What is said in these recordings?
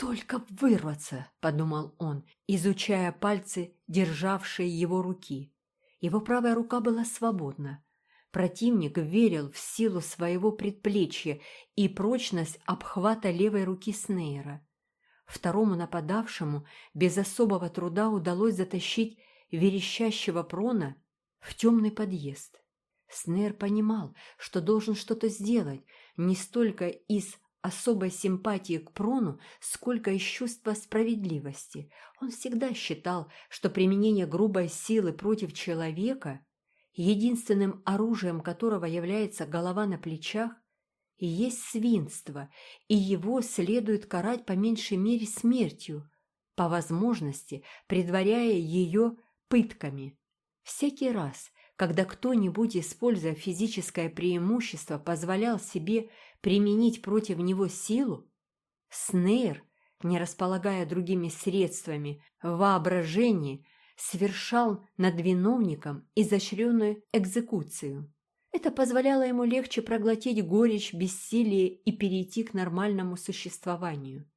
только вырваться!» – подумал он, изучая пальцы, державшие его руки. Его правая рука была свободна. Противник верил в силу своего предплечья и прочность обхвата левой руки Снейра. Второму нападавшему без особого труда удалось затащить верещащего прона в темный подъезд. Снейр понимал, что должен что-то сделать, не столько из особой симпатии к Прону, сколько из чувства справедливости. Он всегда считал, что применение грубой силы против человека, единственным оружием которого является голова на плечах, и есть свинство, и его следует карать по меньшей мере смертью, по возможности предваряя ее пытками. Всякий раз, когда кто-нибудь, используя физическое преимущество, позволял себе применить против него силу, Снейр, не располагая другими средствами, в воображении совершал над виновником изощренную экзекуцию. Это позволяло ему легче проглотить горечь, бессилие и перейти к нормальному существованию.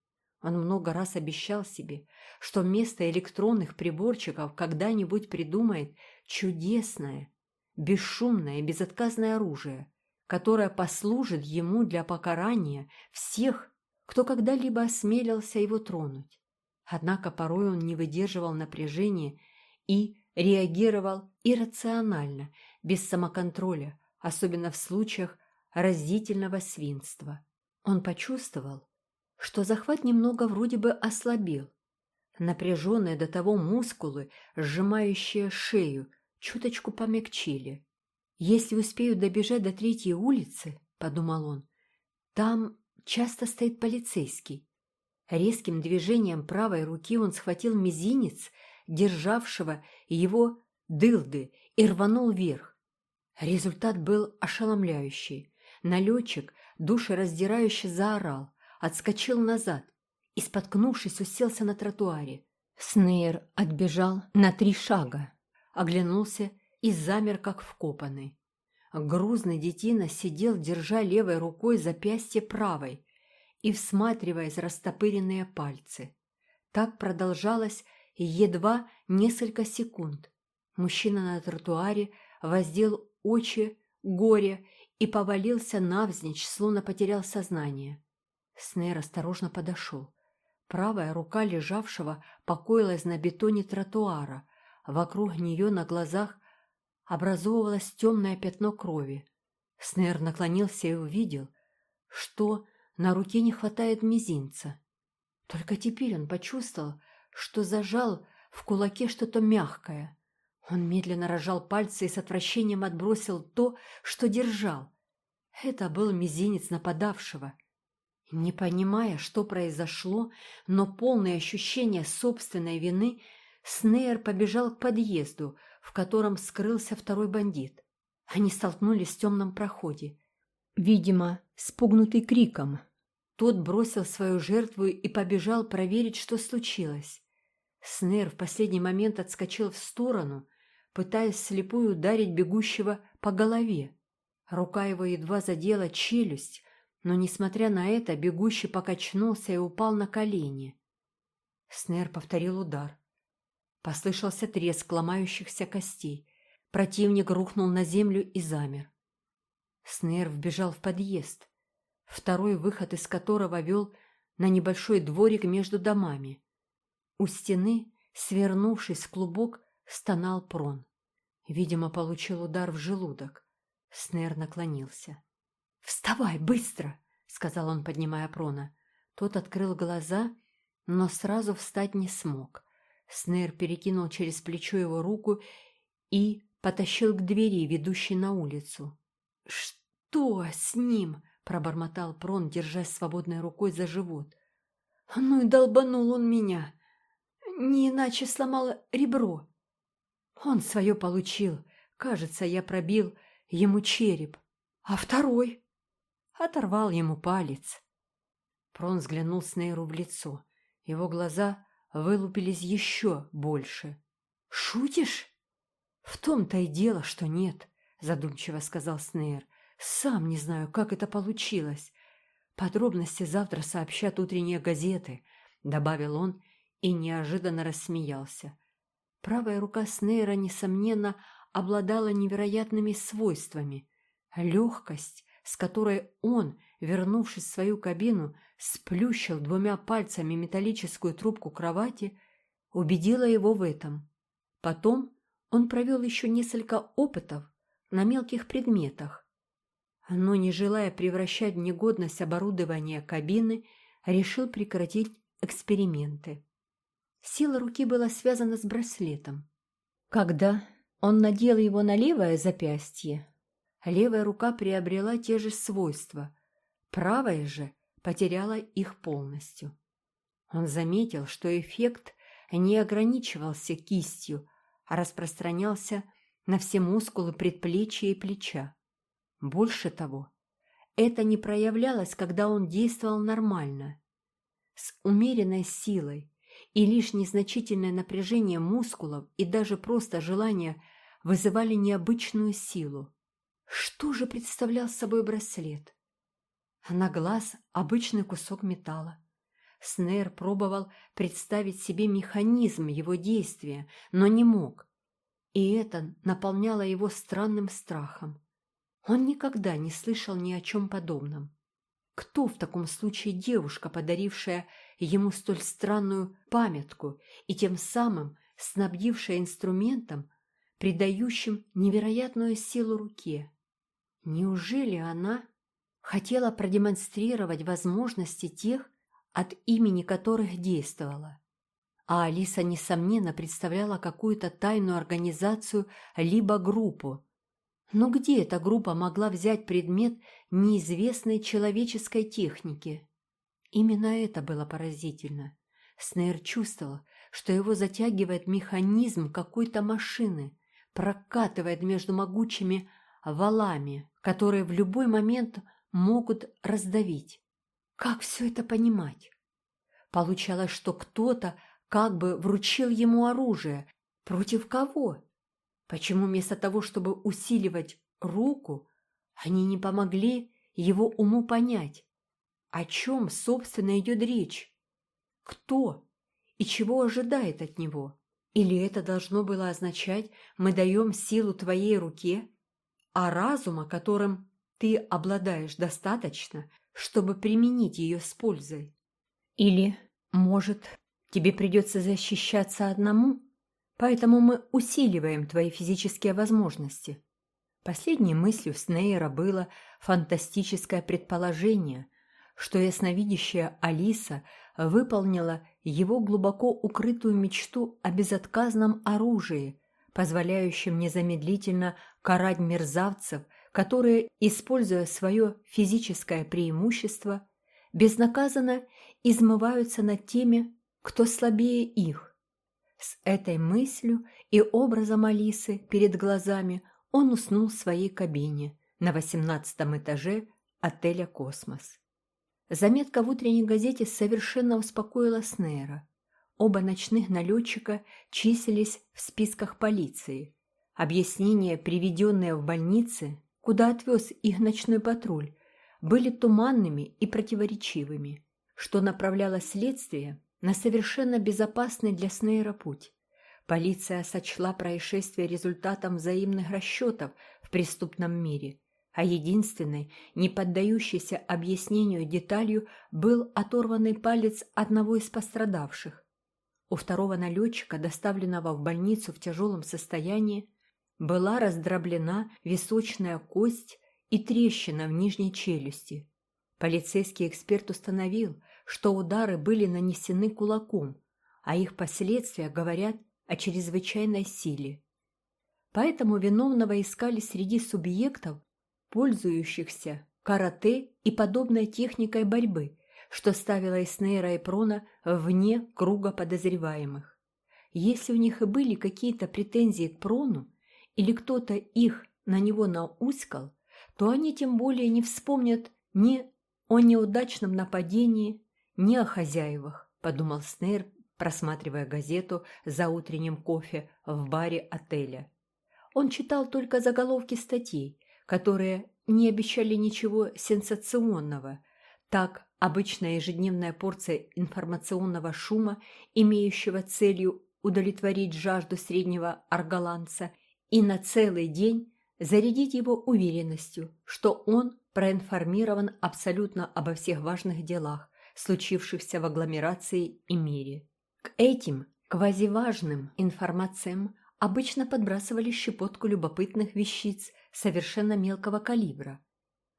Он много раз обещал себе, что вместо электронных приборчиков когда-нибудь придумает чудесное, бесшумное, безотказное оружие, которое послужит ему для покарания всех, кто когда-либо осмелился его тронуть. Однако порой он не выдерживал напряжения и реагировал иррационально, без самоконтроля, особенно в случаях разительного свинства. Он почувствовал, что захват немного вроде бы ослабел. Напряженные до того мускулы, сжимающие шею, чуточку помягчили. «Если успею добежать до третьей улицы, — подумал он, — там часто стоит полицейский». Резким движением правой руки он схватил мизинец, державшего его дылды, и рванул вверх. Результат был ошеломляющий. Налетчик душераздирающе заорал, отскочил назад и, споткнувшись, уселся на тротуаре. Снейр отбежал на три шага, оглянулся и замер, как вкопанный. Грузный детина сидел, держа левой рукой запястье правой и всматриваясь растопыренные пальцы. Так продолжалось едва несколько секунд. Мужчина на тротуаре воздел очи, горе и повалился навзничь, словно потерял сознание. Снейр осторожно подошел. Правая рука лежавшего покоилась на бетоне тротуара. Вокруг нее на глазах образовывалось темное пятно крови. Снейр наклонился и увидел, что на руке не хватает мизинца. Только теперь он почувствовал, что зажал в кулаке что-то мягкое. Он медленно разжал пальцы и с отвращением отбросил то, что держал. Это был мизинец нападавшего. Не понимая, что произошло, но полное ощущение собственной вины, Снейр побежал к подъезду, в котором скрылся второй бандит. Они столкнулись в темном проходе. Видимо, спугнутый криком. Тот бросил свою жертву и побежал проверить, что случилось. Снейр в последний момент отскочил в сторону, пытаясь слепую ударить бегущего по голове. Рука его едва задела челюсть, но, несмотря на это, бегущий покачнулся и упал на колени. Снейр повторил удар. Послышался треск ломающихся костей. Противник рухнул на землю и замер. Снейр вбежал в подъезд, второй выход из которого вел на небольшой дворик между домами. У стены, свернувшись в клубок, стонал прон. Видимо, получил удар в желудок. Снейр наклонился. «Вставай, быстро!» — сказал он, поднимая прона. Тот открыл глаза, но сразу встать не смог. Снейр перекинул через плечо его руку и потащил к двери, ведущей на улицу. «Что с ним?» — пробормотал Прон, держась свободной рукой за живот. «Ну и долбанул он меня. Не иначе сломал ребро. Он свое получил. Кажется, я пробил ему череп. А второй?» Оторвал ему палец. Прон взглянул Снейру в лицо. Его глаза вылупились еще больше. «Шутишь?» «В том-то и дело, что нет», — задумчиво сказал Снейр. «Сам не знаю, как это получилось. Подробности завтра сообщат утренние газеты. добавил он и неожиданно рассмеялся. Правая рука Снейра, несомненно, обладала невероятными свойствами. Легкость, с которой он, вернувшись в свою кабину, сплющил двумя пальцами металлическую трубку кровати, убедила его в этом. Потом он провел еще несколько опытов на мелких предметах, но, не желая превращать в негодность оборудование кабины, решил прекратить эксперименты. Сила руки была связана с браслетом. Когда он надел его на левое запястье, левая рука приобрела те же свойства, правая же потеряла их полностью. Он заметил, что эффект не ограничивался кистью, а распространялся на все мускулы предплечья и плеча. Больше того, это не проявлялось, когда он действовал нормально. С умеренной силой и лишь незначительное напряжение мускулов и даже просто желание вызывали необычную силу. Что же представлял собой браслет? На глаз обычный кусок металла. Снейр пробовал представить себе механизм его действия, но не мог. И это наполняло его странным страхом. Он никогда не слышал ни о чем подобном. Кто в таком случае девушка, подарившая ему столь странную памятку и тем самым снабдившая инструментом, придающим невероятную силу руке? Неужели она хотела продемонстрировать возможности тех, от имени которых действовала? А Алиса, несомненно, представляла какую-то тайную организацию либо группу, но где эта группа могла взять предмет неизвестной человеческой техники? Именно это было поразительно. Снейр чувствовал, что его затягивает механизм какой-то машины, прокатывает между могучими валами, которые в любой момент могут раздавить. Как все это понимать? Получалось, что кто-то как бы вручил ему оружие. Против кого? Почему вместо того, чтобы усиливать руку, они не помогли его уму понять, о чем, собственно, идет речь? Кто и чего ожидает от него? Или это должно было означать «мы даем силу твоей руке», а разума, которым ты обладаешь, достаточно, чтобы применить ее с пользой? Или, может, тебе придется защищаться одному, Поэтому мы усиливаем твои физические возможности. Последней мыслью Снейра было фантастическое предположение, что ясновидящая Алиса выполнила его глубоко укрытую мечту о безотказном оружии, позволяющем незамедлительно карать мерзавцев, которые, используя свое физическое преимущество, безнаказанно измываются над теми, кто слабее их. С этой мыслью и образом Алисы перед глазами он уснул в своей кабине на восемнадцатом этаже отеля «Космос». Заметка в утренней газете совершенно успокоила Снейра. Оба ночных налетчика числились в списках полиции. Объяснения, приведенные в больнице, куда отвез их ночной патруль, были туманными и противоречивыми, что направляло следствие на совершенно безопасный для Снейра путь. Полиция сочла происшествие результатом взаимных расчетов в преступном мире, а единственной, не поддающейся объяснению деталью, был оторванный палец одного из пострадавших. У второго налетчика, доставленного в больницу в тяжелом состоянии, была раздроблена височная кость и трещина в нижней челюсти. Полицейский эксперт установил, что удары были нанесены кулаком, а их последствия говорят о чрезвычайной силе. Поэтому виновного искали среди субъектов, пользующихся карате и подобной техникой борьбы, что ставило Эснейра и Прона вне круга подозреваемых. Если у них и были какие-то претензии к Прону, или кто-то их на него науськал, то они тем более не вспомнят ни о неудачном нападении, не о хозяевах, подумал Снейр, просматривая газету за утренним кофе в баре отеля. Он читал только заголовки статей, которые не обещали ничего сенсационного, Так, обычная ежедневная порция информационного шума, имеющего целью удовлетворить жажду среднего арголанца и на целый день зарядить его уверенностью, что он проинформирован абсолютно обо всех важных делах, случившихся в агломерации и мире. К этим квазиважным информациям обычно подбрасывали щепотку любопытных вещиц совершенно мелкого калибра,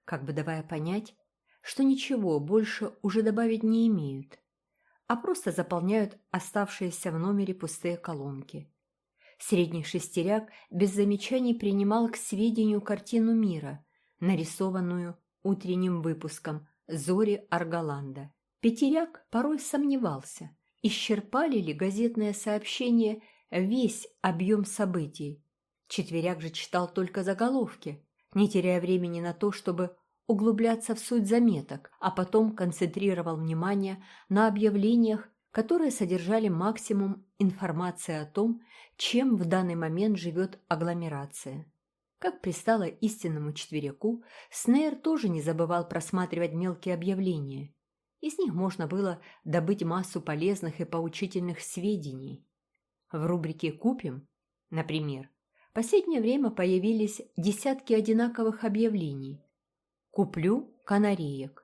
как бы давая понять, что ничего больше уже добавить не имеют, а просто заполняют оставшиеся в номере пустые колонки. Средний шестеряк без замечаний принимал к сведению картину мира, нарисованную утренним выпуском «Зори Арголанда». Пятеряк порой сомневался, исчерпали ли газетное сообщение весь объем событий. Четверяк же читал только заголовки, не теряя времени на то, чтобы углубляться в суть заметок, а потом концентрировал внимание на объявлениях, которые содержали максимум информации о том, чем в данный момент живет агломерация. Как пристало истинному четверяку, Снейр тоже не забывал просматривать мелкие объявления. Из них можно было добыть массу полезных и поучительных сведений. В рубрике «Купим», например, в последнее время появились десятки одинаковых объявлений. «Куплю канареек».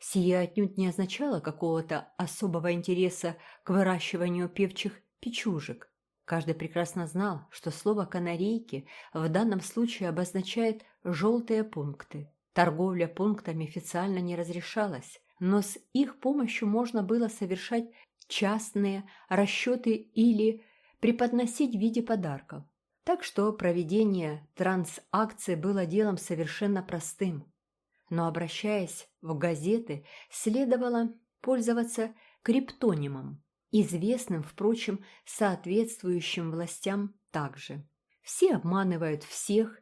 Сие отнюдь не означало какого-то особого интереса к выращиванию певчих печужек. Каждый прекрасно знал, что слово «канарейки» в данном случае обозначает «желтые пункты». Торговля пунктами официально не разрешалась, но с их помощью можно было совершать частные расчеты или преподносить в виде подарков. Так что проведение трансакции было делом совершенно простым. Но обращаясь в газеты, следовало пользоваться криптонимом известным, впрочем, соответствующим властям также. Все обманывают всех,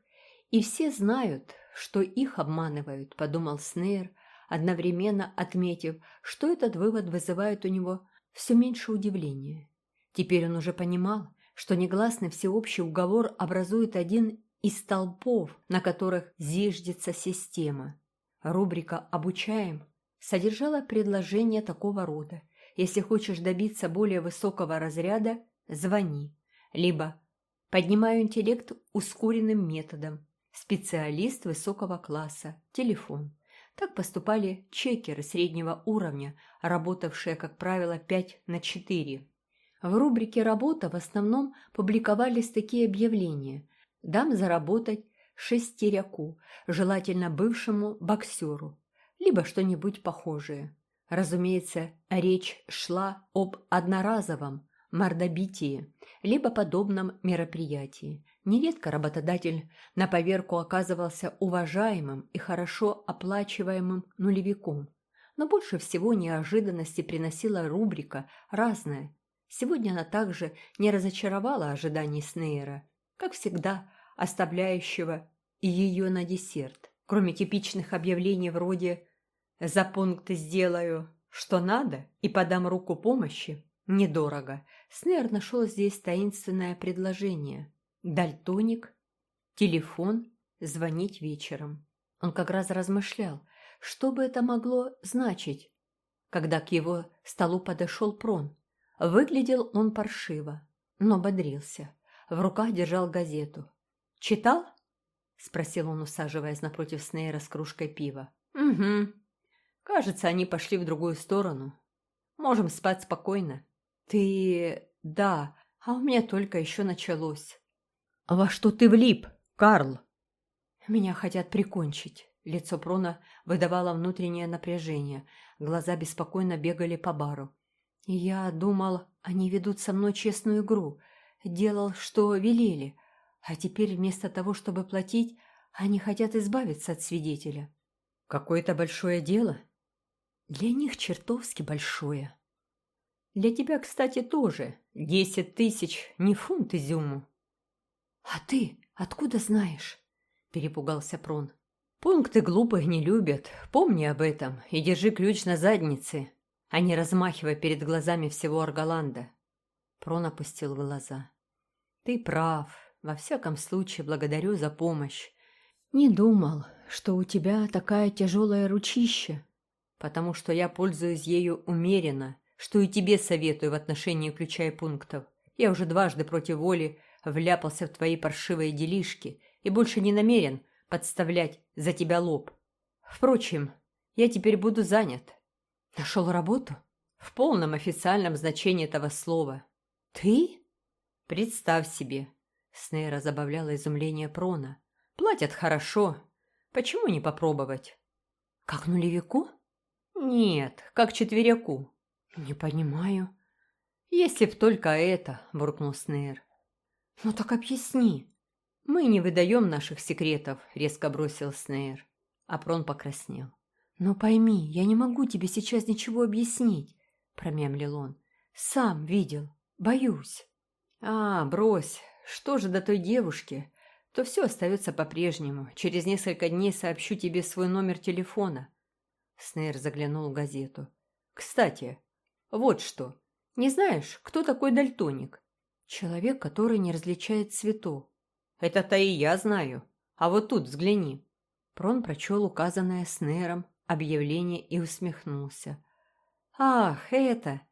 и все знают, что их обманывают, подумал Снейр, одновременно отметив, что этот вывод вызывает у него все меньше удивления. Теперь он уже понимал, что негласный всеобщий уговор образует один из столпов, на которых зиждется система. Рубрика «Обучаем» содержала предложение такого рода – если хочешь добиться более высокого разряда, звони. Либо поднимаю интеллект ускоренным методом. Специалист высокого класса. Телефон. Так поступали чекеры среднего уровня, работавшие, как правило, 5 на 4. В рубрике «Работа» в основном публиковались такие объявления. «Дам заработать шестеряку, желательно бывшему боксеру», либо что-нибудь похожее. Разумеется, речь шла об одноразовом мордобитии, либо подобном мероприятии. Нередко работодатель на поверку оказывался уважаемым и хорошо оплачиваемым нулевиком. Но больше всего неожиданности приносила рубрика «Разная». Сегодня она также не разочаровала ожиданий Снейра, как всегда оставляющего ее на десерт. Кроме типичных объявлений вроде за пункт сделаю, что надо, и подам руку помощи. Недорого. Снейр нашел здесь таинственное предложение. Дальтоник, телефон, звонить вечером. Он как раз размышлял, что бы это могло значить, когда к его столу подошел Прон. Выглядел он паршиво, но бодрился. В руках держал газету. «Читал?» — спросил он, усаживаясь напротив Снейра с кружкой пива. «Угу», Кажется, они пошли в другую сторону. Можем спать спокойно. Ты... да, а у меня только еще началось. Во что ты влип, Карл? Меня хотят прикончить. Лицо Прона выдавало внутреннее напряжение. Глаза беспокойно бегали по бару. Я думал, они ведут со мной честную игру. Делал, что велели. А теперь вместо того, чтобы платить, они хотят избавиться от свидетеля. Какое-то большое дело? Для них чертовски большое. Для тебя, кстати, тоже. Десять тысяч, не фунт изюму. А ты откуда знаешь? Перепугался Прон. Пункты глупых не любят. Помни об этом и держи ключ на заднице, а не размахивай перед глазами всего Арголанда. Прон опустил глаза. Ты прав. Во всяком случае, благодарю за помощь. Не думал, что у тебя такая тяжелая ручища. потому что я пользуюсь ею умеренно, что и тебе советую в отношении ключа и пунктов. Я уже дважды против воли вляпался в твои паршивые делишки и больше не намерен подставлять за тебя лоб. Впрочем, я теперь буду занят. Нашел работу? В полном официальном значении этого слова. Ты? Представь себе. Снейра забавляла изумление Прона. Платят хорошо. Почему не попробовать? Как нулевику? Нет, как четверяку. Не понимаю. Если б только это, буркнул Снейр. Ну так объясни. Мы не выдаем наших секретов, резко бросил Снейр. Апрон покраснел. «Но пойми, я не могу тебе сейчас ничего объяснить», — промямлил он. «Сам видел. Боюсь». «А, брось. Что же до той девушки? То все остается по-прежнему. Через несколько дней сообщу тебе свой номер телефона». Снейр заглянул в газету. «Кстати, вот что. Не знаешь, кто такой дальтоник?» «Человек, который не различает цветов». «Это-то и я знаю. А вот тут взгляни». Прон прочел указанное Снейром объявление и усмехнулся. «Ах, это!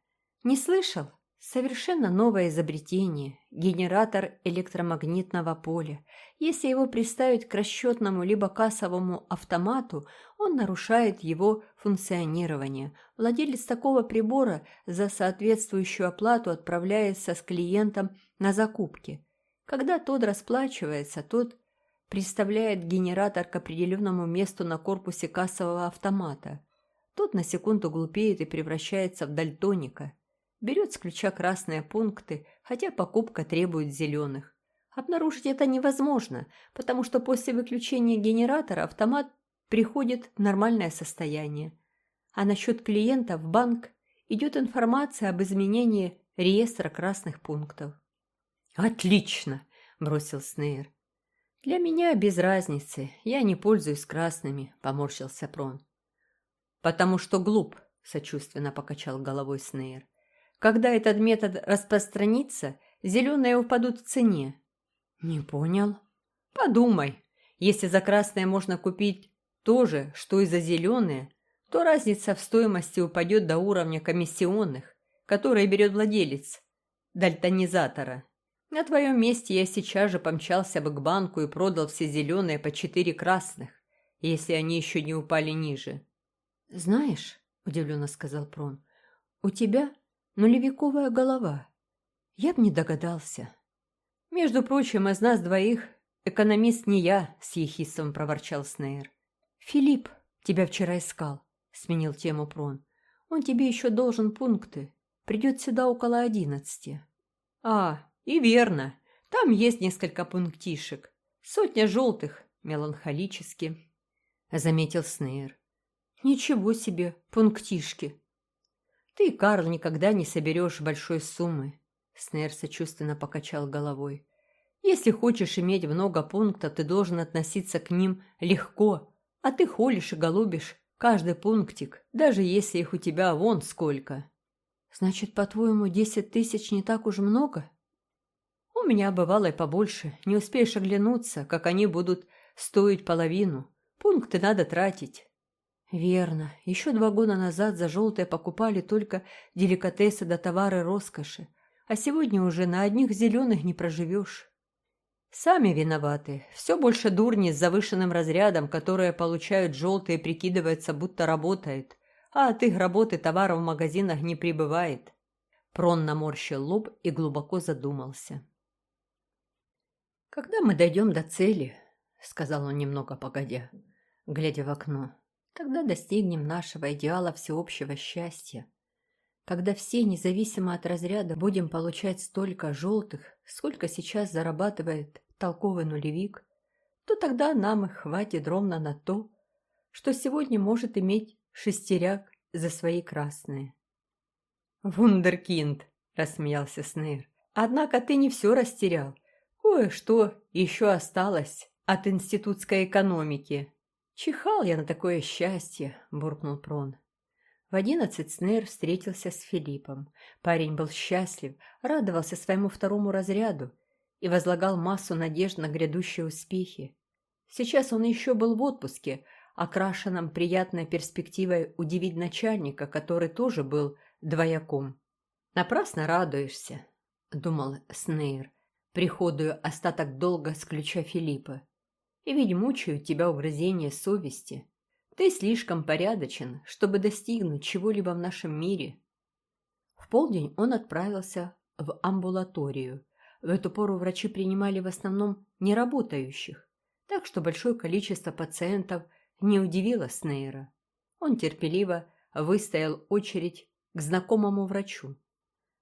Не слышал? Совершенно новое изобретение – генератор электромагнитного поля. Если его приставить к расчетному либо кассовому автомату, он нарушает его функционирование. Владелец такого прибора за соответствующую оплату отправляется с клиентом на закупки. Когда тот расплачивается, тот приставляет генератор к определенному месту на корпусе кассового автомата. Тот на секунду глупеет и превращается в дальтоника. Берет с ключа красные пункты, хотя покупка требует зеленых. Обнаружить это невозможно, потому что после выключения генератора автомат приходит в нормальное состояние. А насчет клиента в банк идет информация об изменении реестра красных пунктов. «Отлично!» – бросил Снейр. «Для меня без разницы, я не пользуюсь красными», — поморщился Прон. «Потому что глуп», — сочувственно покачал головой Снейр. «Когда этот метод распространится, зеленые упадут в цене». «Не понял». «Подумай, если за красное можно купить то же, что и за зеленые, то разница в стоимости упадет до уровня комиссионных, которые берет владелец дальтонизатора. На твоем месте я сейчас же помчался бы к банку и продал все зеленые по четыре красных, если они еще не упали ниже. «Знаешь», — удивленно сказал Прон, — «у тебя нулевиковая голова. Я б не догадался». «Между прочим, из нас двоих экономист не я», — с ехидством проворчал Снейр. «Филипп тебя вчера искал», — сменил тему Прон. «Он тебе еще должен пункты. Придет сюда около одиннадцати». «А, и верно, там есть несколько пунктишек. Сотня желтых, меланхолически, заметил Снейр. Ничего себе, пунктишки. Ты, Карл, никогда не соберешь большой суммы. Снейр сочувственно покачал головой. Если хочешь иметь много пунктов, ты должен относиться к ним легко, а ты холишь и голубишь каждый пунктик, даже если их у тебя вон сколько. Значит, по-твоему, десять тысяч не так уж много? У меня бывало и побольше. Не успеешь оглянуться, как они будут стоить половину. Пункты надо тратить. Верно. Еще два года назад за желтое покупали только деликатесы да товары роскоши. А сегодня уже на одних зеленых не проживешь. Сами виноваты. Все больше дурни с завышенным разрядом, которые получают желтые, прикидывается, будто работает. А от их работы товара в магазинах не прибывает. Прон наморщил лоб и глубоко задумался. «Когда мы дойдем до цели», — сказал он немного погодя, глядя в окно, «тогда достигнем нашего идеала всеобщего счастья. Когда все, независимо от разряда, будем получать столько желтых, сколько сейчас зарабатывает толковый нулевик, то тогда нам их хватит ровно на то, что сегодня может иметь шестеряк за свои красные». «Вундеркинд!» – рассмеялся Снейр. «Однако ты не все растерял». Кое-что еще осталось от институтской экономики. Чихал я на такое счастье, буркнул Прон. В одиннадцать Снейр встретился с Филиппом. Парень был счастлив, радовался своему второму разряду и возлагал массу надежд на грядущие успехи. Сейчас он еще был в отпуске, окрашенном приятной перспективой удивить начальника, который тоже был двояком. «Напрасно радуешься», — думал Снейр, приходую остаток долга с ключа Филиппа. «И ведь мучают тебя угрызения совести. Ты слишком порядочен, чтобы достигнуть чего-либо в нашем мире». В полдень он отправился в амбулаторию. В эту пору врачи принимали в основном неработающих, так что большое количество пациентов не удивило Снейра. Он терпеливо выстоял очередь к знакомому врачу.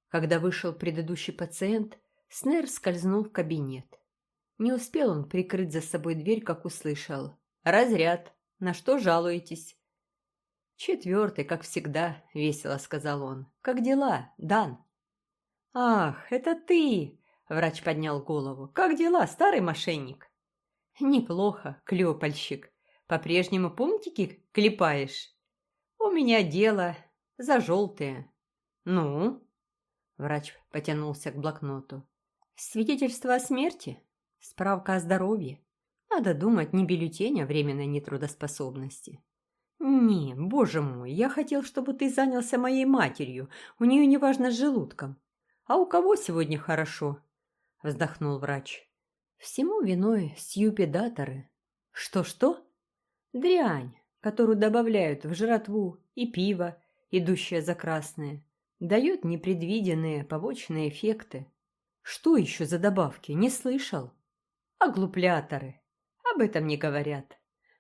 Когда вышел предыдущий пациент, Снейр скользнул в кабинет. Не успел он прикрыть за собой дверь, как услышал. «Разряд! На что жалуетесь?» «Четвертый, как всегда», — весело сказал он. «Как дела, Дан?» «Ах, это ты!» — врач поднял голову. «Как дела, старый мошенник?» «Неплохо, клепальщик. По-прежнему пунктики клепаешь?» «У меня дело за желтые». «Ну?» Врач потянулся к блокноту. «Свидетельство о смерти? Справка о здоровье? Надо думать, не бюллетень, а временной нетрудоспособности». «Не, боже мой, я хотел, чтобы ты занялся моей матерью. У нее неважно с желудком. А у кого сегодня хорошо?» Вздохнул врач. «Всему виной сьюпедаторы». «Что-что?» «Дрянь, которую добавляют в жратву и пиво, идущее за красное дает непредвиденные побочные эффекты. Что еще за добавки? Не слышал? Оглупляторы. Об этом не говорят.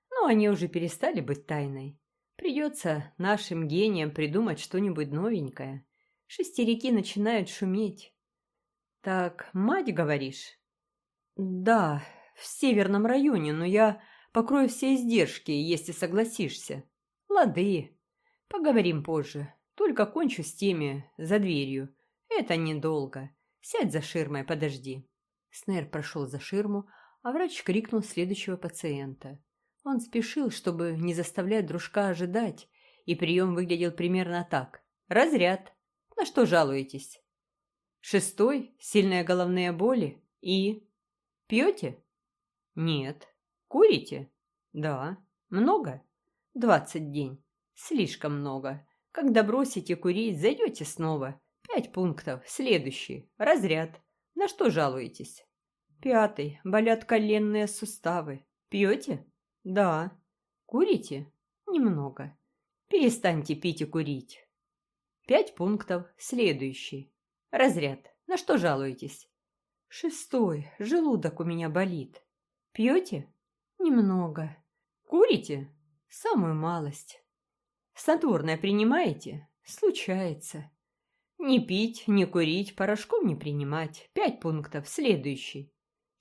Но они уже перестали быть тайной. Придется нашим гениям придумать что-нибудь новенькое. Шестерики начинают шуметь. Так, мать, говоришь? Да, в северном районе, но я покрою все издержки, если согласишься. Лады. Поговорим позже. Только кончу с теми за дверью. Это недолго. Сядь за ширмой, подожди». Снейр прошел за ширму, а врач крикнул следующего пациента. Он спешил, чтобы не заставлять дружка ожидать, и прием выглядел примерно так. «Разряд. На что жалуетесь?» «Шестой. Сильные головные боли. И...» «Пьете?» «Нет». «Курите?» «Да». «Много?» «Двадцать день. Слишком много. Когда бросите курить, зайдете снова. Пять пунктов. Следующий. Разряд. На что жалуетесь? Пятый. Болят коленные суставы. Пьете? Да. Курите? Немного. Перестаньте пить и курить. Пять пунктов. Следующий. Разряд. На что жалуетесь? Шестой. Желудок у меня болит. Пьете? Немного. Курите? Самую малость. Снотворное принимаете? Случается. Не пить, не курить, порошков не принимать. Пять пунктов. Следующий.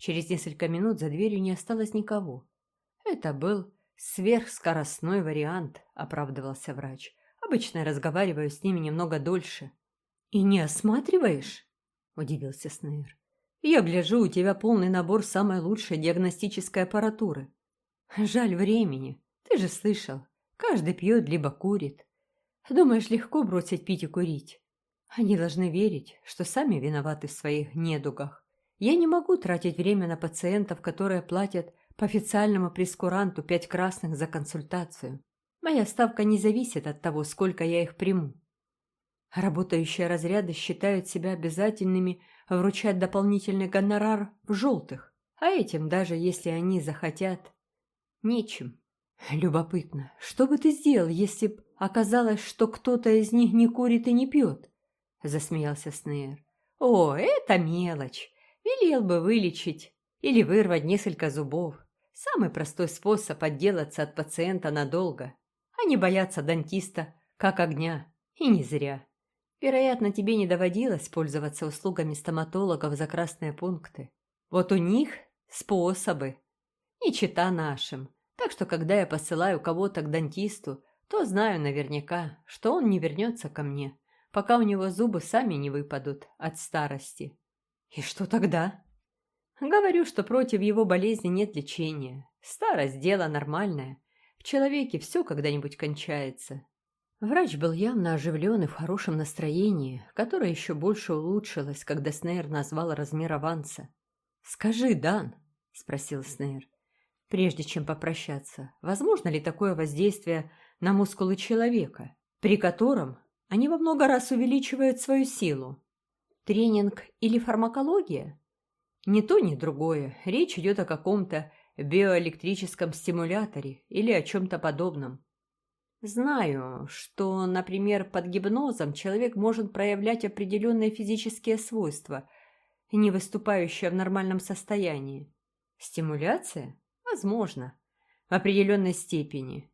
Через несколько минут за дверью не осталось никого. Это был сверхскоростной вариант, оправдывался врач. Обычно я разговариваю с ними немного дольше. И не осматриваешь? Удивился Снейр. Я гляжу, у тебя полный набор самой лучшей диагностической аппаратуры. Жаль времени. Ты же слышал, Каждый пьет либо курит. Думаешь, легко бросить пить и курить? Они должны верить, что сами виноваты в своих недугах. Я не могу тратить время на пациентов, которые платят по официальному прескуранту пять красных за консультацию. Моя ставка не зависит от того, сколько я их приму. Работающие разряды считают себя обязательными вручать дополнительный гонорар в желтых, а этим, даже если они захотят, нечем. «Любопытно, что бы ты сделал, если б оказалось, что кто-то из них не курит и не пьет?» — засмеялся Снейр. «О, это мелочь. Велел бы вылечить или вырвать несколько зубов. Самый простой способ отделаться от пациента надолго. Они боятся дантиста, как огня. И не зря. Вероятно, тебе не доводилось пользоваться услугами стоматологов за красные пункты. Вот у них способы. Не чита нашим. Так что, когда я посылаю кого-то к дантисту, то знаю наверняка, что он не вернется ко мне, пока у него зубы сами не выпадут от старости. И что тогда? Говорю, что против его болезни нет лечения. Старость – дело нормальное. В человеке все когда-нибудь кончается. Врач был явно оживлен и в хорошем настроении, которое еще больше улучшилось, когда Снейр назвал размер аванса. «Скажи, Дан», – спросил Снейр, прежде чем попрощаться, возможно ли такое воздействие на мускулы человека, при котором они во много раз увеличивают свою силу. Тренинг или фармакология? Ни то, ни другое. Речь идет о каком-то биоэлектрическом стимуляторе или о чем-то подобном. Знаю, что, например, под гипнозом человек может проявлять определенные физические свойства, не выступающие в нормальном состоянии. Стимуляция? Возможно. В определенной степени.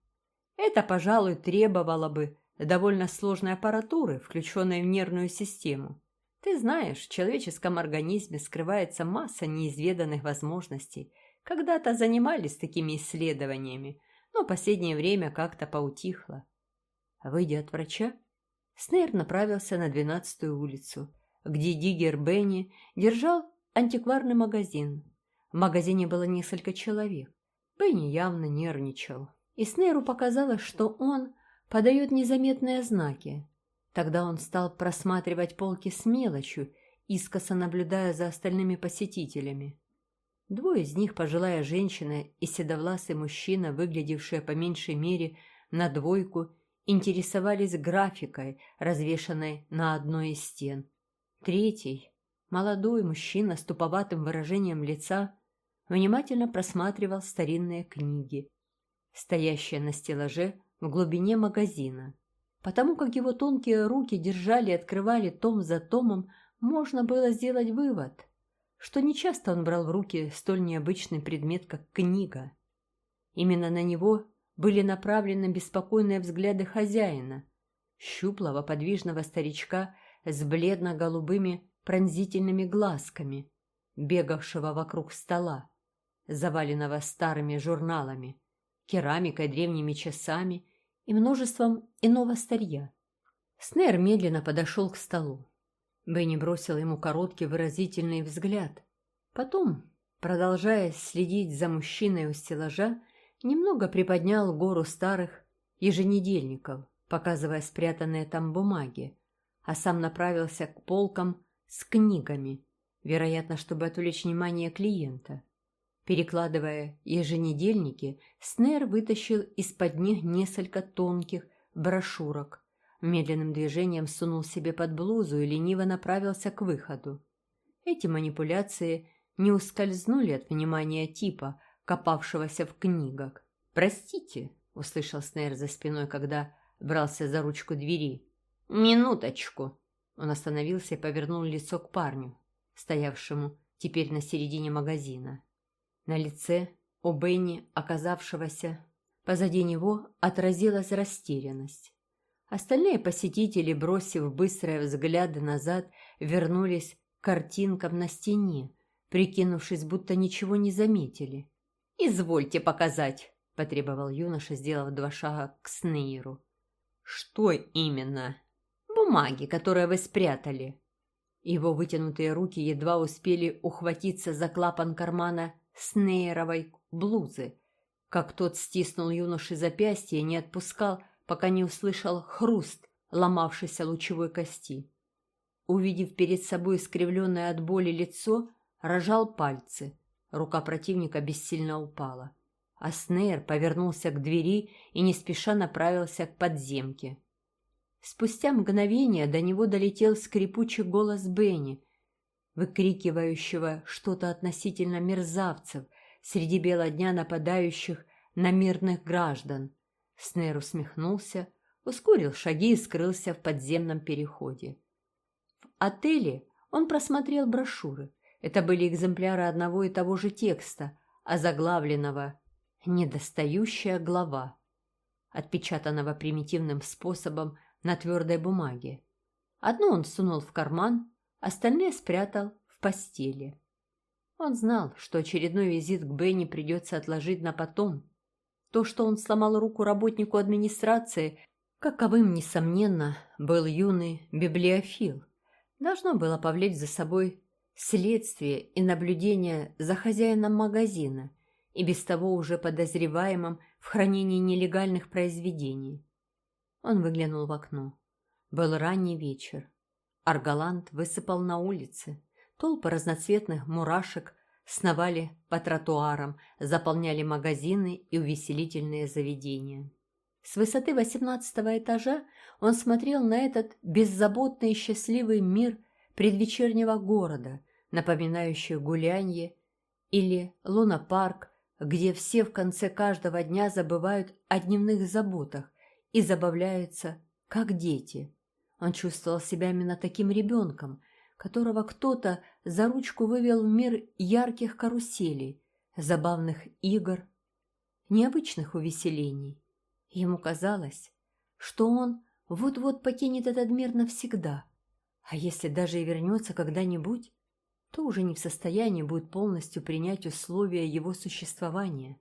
Это, пожалуй, требовало бы довольно сложной аппаратуры, включенной в нервную систему. Ты знаешь, в человеческом организме скрывается масса неизведанных возможностей. Когда-то занимались такими исследованиями, но последнее время как-то поутихло. Выйдя от врача, Снейр направился на двенадцатую улицу, где Диггер Бенни держал антикварный магазин. В магазине было несколько человек. Бенни явно нервничал, и Снейру показалось, что он подает незаметные знаки. Тогда он стал просматривать полки с мелочью, искоса наблюдая за остальными посетителями. Двое из них, пожилая женщина и седовласый мужчина, выглядевшие по меньшей мере на двойку, интересовались графикой, развешанной на одной из стен. Третий, молодой мужчина с туповатым выражением лица, внимательно просматривал старинные книги, стоящие на стеллаже в глубине магазина. Потому как его тонкие руки держали и открывали том за томом, можно было сделать вывод, что нечасто он брал в руки столь необычный предмет, как книга. Именно на него были направлены беспокойные взгляды хозяина, щуплого подвижного старичка с бледно-голубыми пронзительными глазками, бегавшего вокруг стола, заваленного старыми журналами, керамикой, древними часами и множеством иного старья. Снейр медленно подошел к столу. Бенни бросил ему короткий выразительный взгляд. Потом, продолжая следить за мужчиной у стеллажа, немного приподнял гору старых еженедельников, показывая спрятанные там бумаги, а сам направился к полкам с книгами, вероятно, чтобы отвлечь внимание клиента. Перекладывая еженедельники, Снейр вытащил из-под них несколько тонких брошюрок. Медленным движением сунул себе под блузу и лениво направился к выходу. Эти манипуляции не ускользнули от внимания типа, копавшегося в книгах. «Простите», — услышал Снейр за спиной, когда брался за ручку двери. «Минуточку!» Он остановился и повернул лицо к парню, стоявшему теперь на середине магазина. На лице у Бенни, оказавшегося позади него, отразилась растерянность. Остальные посетители, бросив быстрые взгляды назад, вернулись к картинкам на стене, прикинувшись, будто ничего не заметили. «Извольте показать», — потребовал юноша, сделав два шага к Снейру. «Что именно?» «Бумаги, которые вы спрятали». Его вытянутые руки едва успели ухватиться за клапан кармана снейровой блузы, как тот стиснул юноши запястье и не отпускал, пока не услышал хруст ломавшейся лучевой кости. Увидев перед собой искривленное от боли лицо, рожал пальцы. Рука противника бессильно упала. А Снейр повернулся к двери и не спеша направился к подземке. Спустя мгновение до него долетел скрипучий голос Бенни, выкрикивающего что-то относительно мерзавцев среди бела дня нападающих на мирных граждан. Снейр усмехнулся, ускорил шаги и скрылся в подземном переходе. В отеле он просмотрел брошюры. Это были экземпляры одного и того же текста, озаглавленного «Недостающая глава», отпечатанного примитивным способом на твердой бумаге. Одну он сунул в карман, Остальные спрятал в постели. Он знал, что очередной визит к Бенни придется отложить на потом. То, что он сломал руку работнику администрации, каковым, несомненно, был юный библиофил, должно было повлечь за собой следствие и наблюдение за хозяином магазина и без того уже подозреваемым в хранении нелегальных произведений. Он выглянул в окно. Был ранний вечер. Аргалант высыпал на улице. Толпы разноцветных мурашек сновали по тротуарам, заполняли магазины и увеселительные заведения. С высоты восемнадцатого этажа он смотрел на этот беззаботный и счастливый мир предвечернего города, напоминающий гулянье, или лунопарк, где все в конце каждого дня забывают о дневных заботах и забавляются, как дети. Он чувствовал себя именно таким ребенком, которого кто-то за ручку вывел в мир ярких каруселей, забавных игр, необычных увеселений. Ему казалось, что он вот-вот покинет этот мир навсегда, а если даже и вернется когда-нибудь, то уже не в состоянии будет полностью принять условия его существования.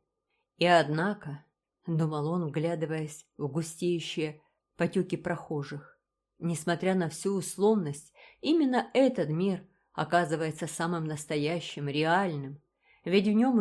И однако, — думал он, вглядываясь в густеющие потеки прохожих, несмотря на всю условность, именно этот мир оказывается самым настоящим, реальным, ведь в нем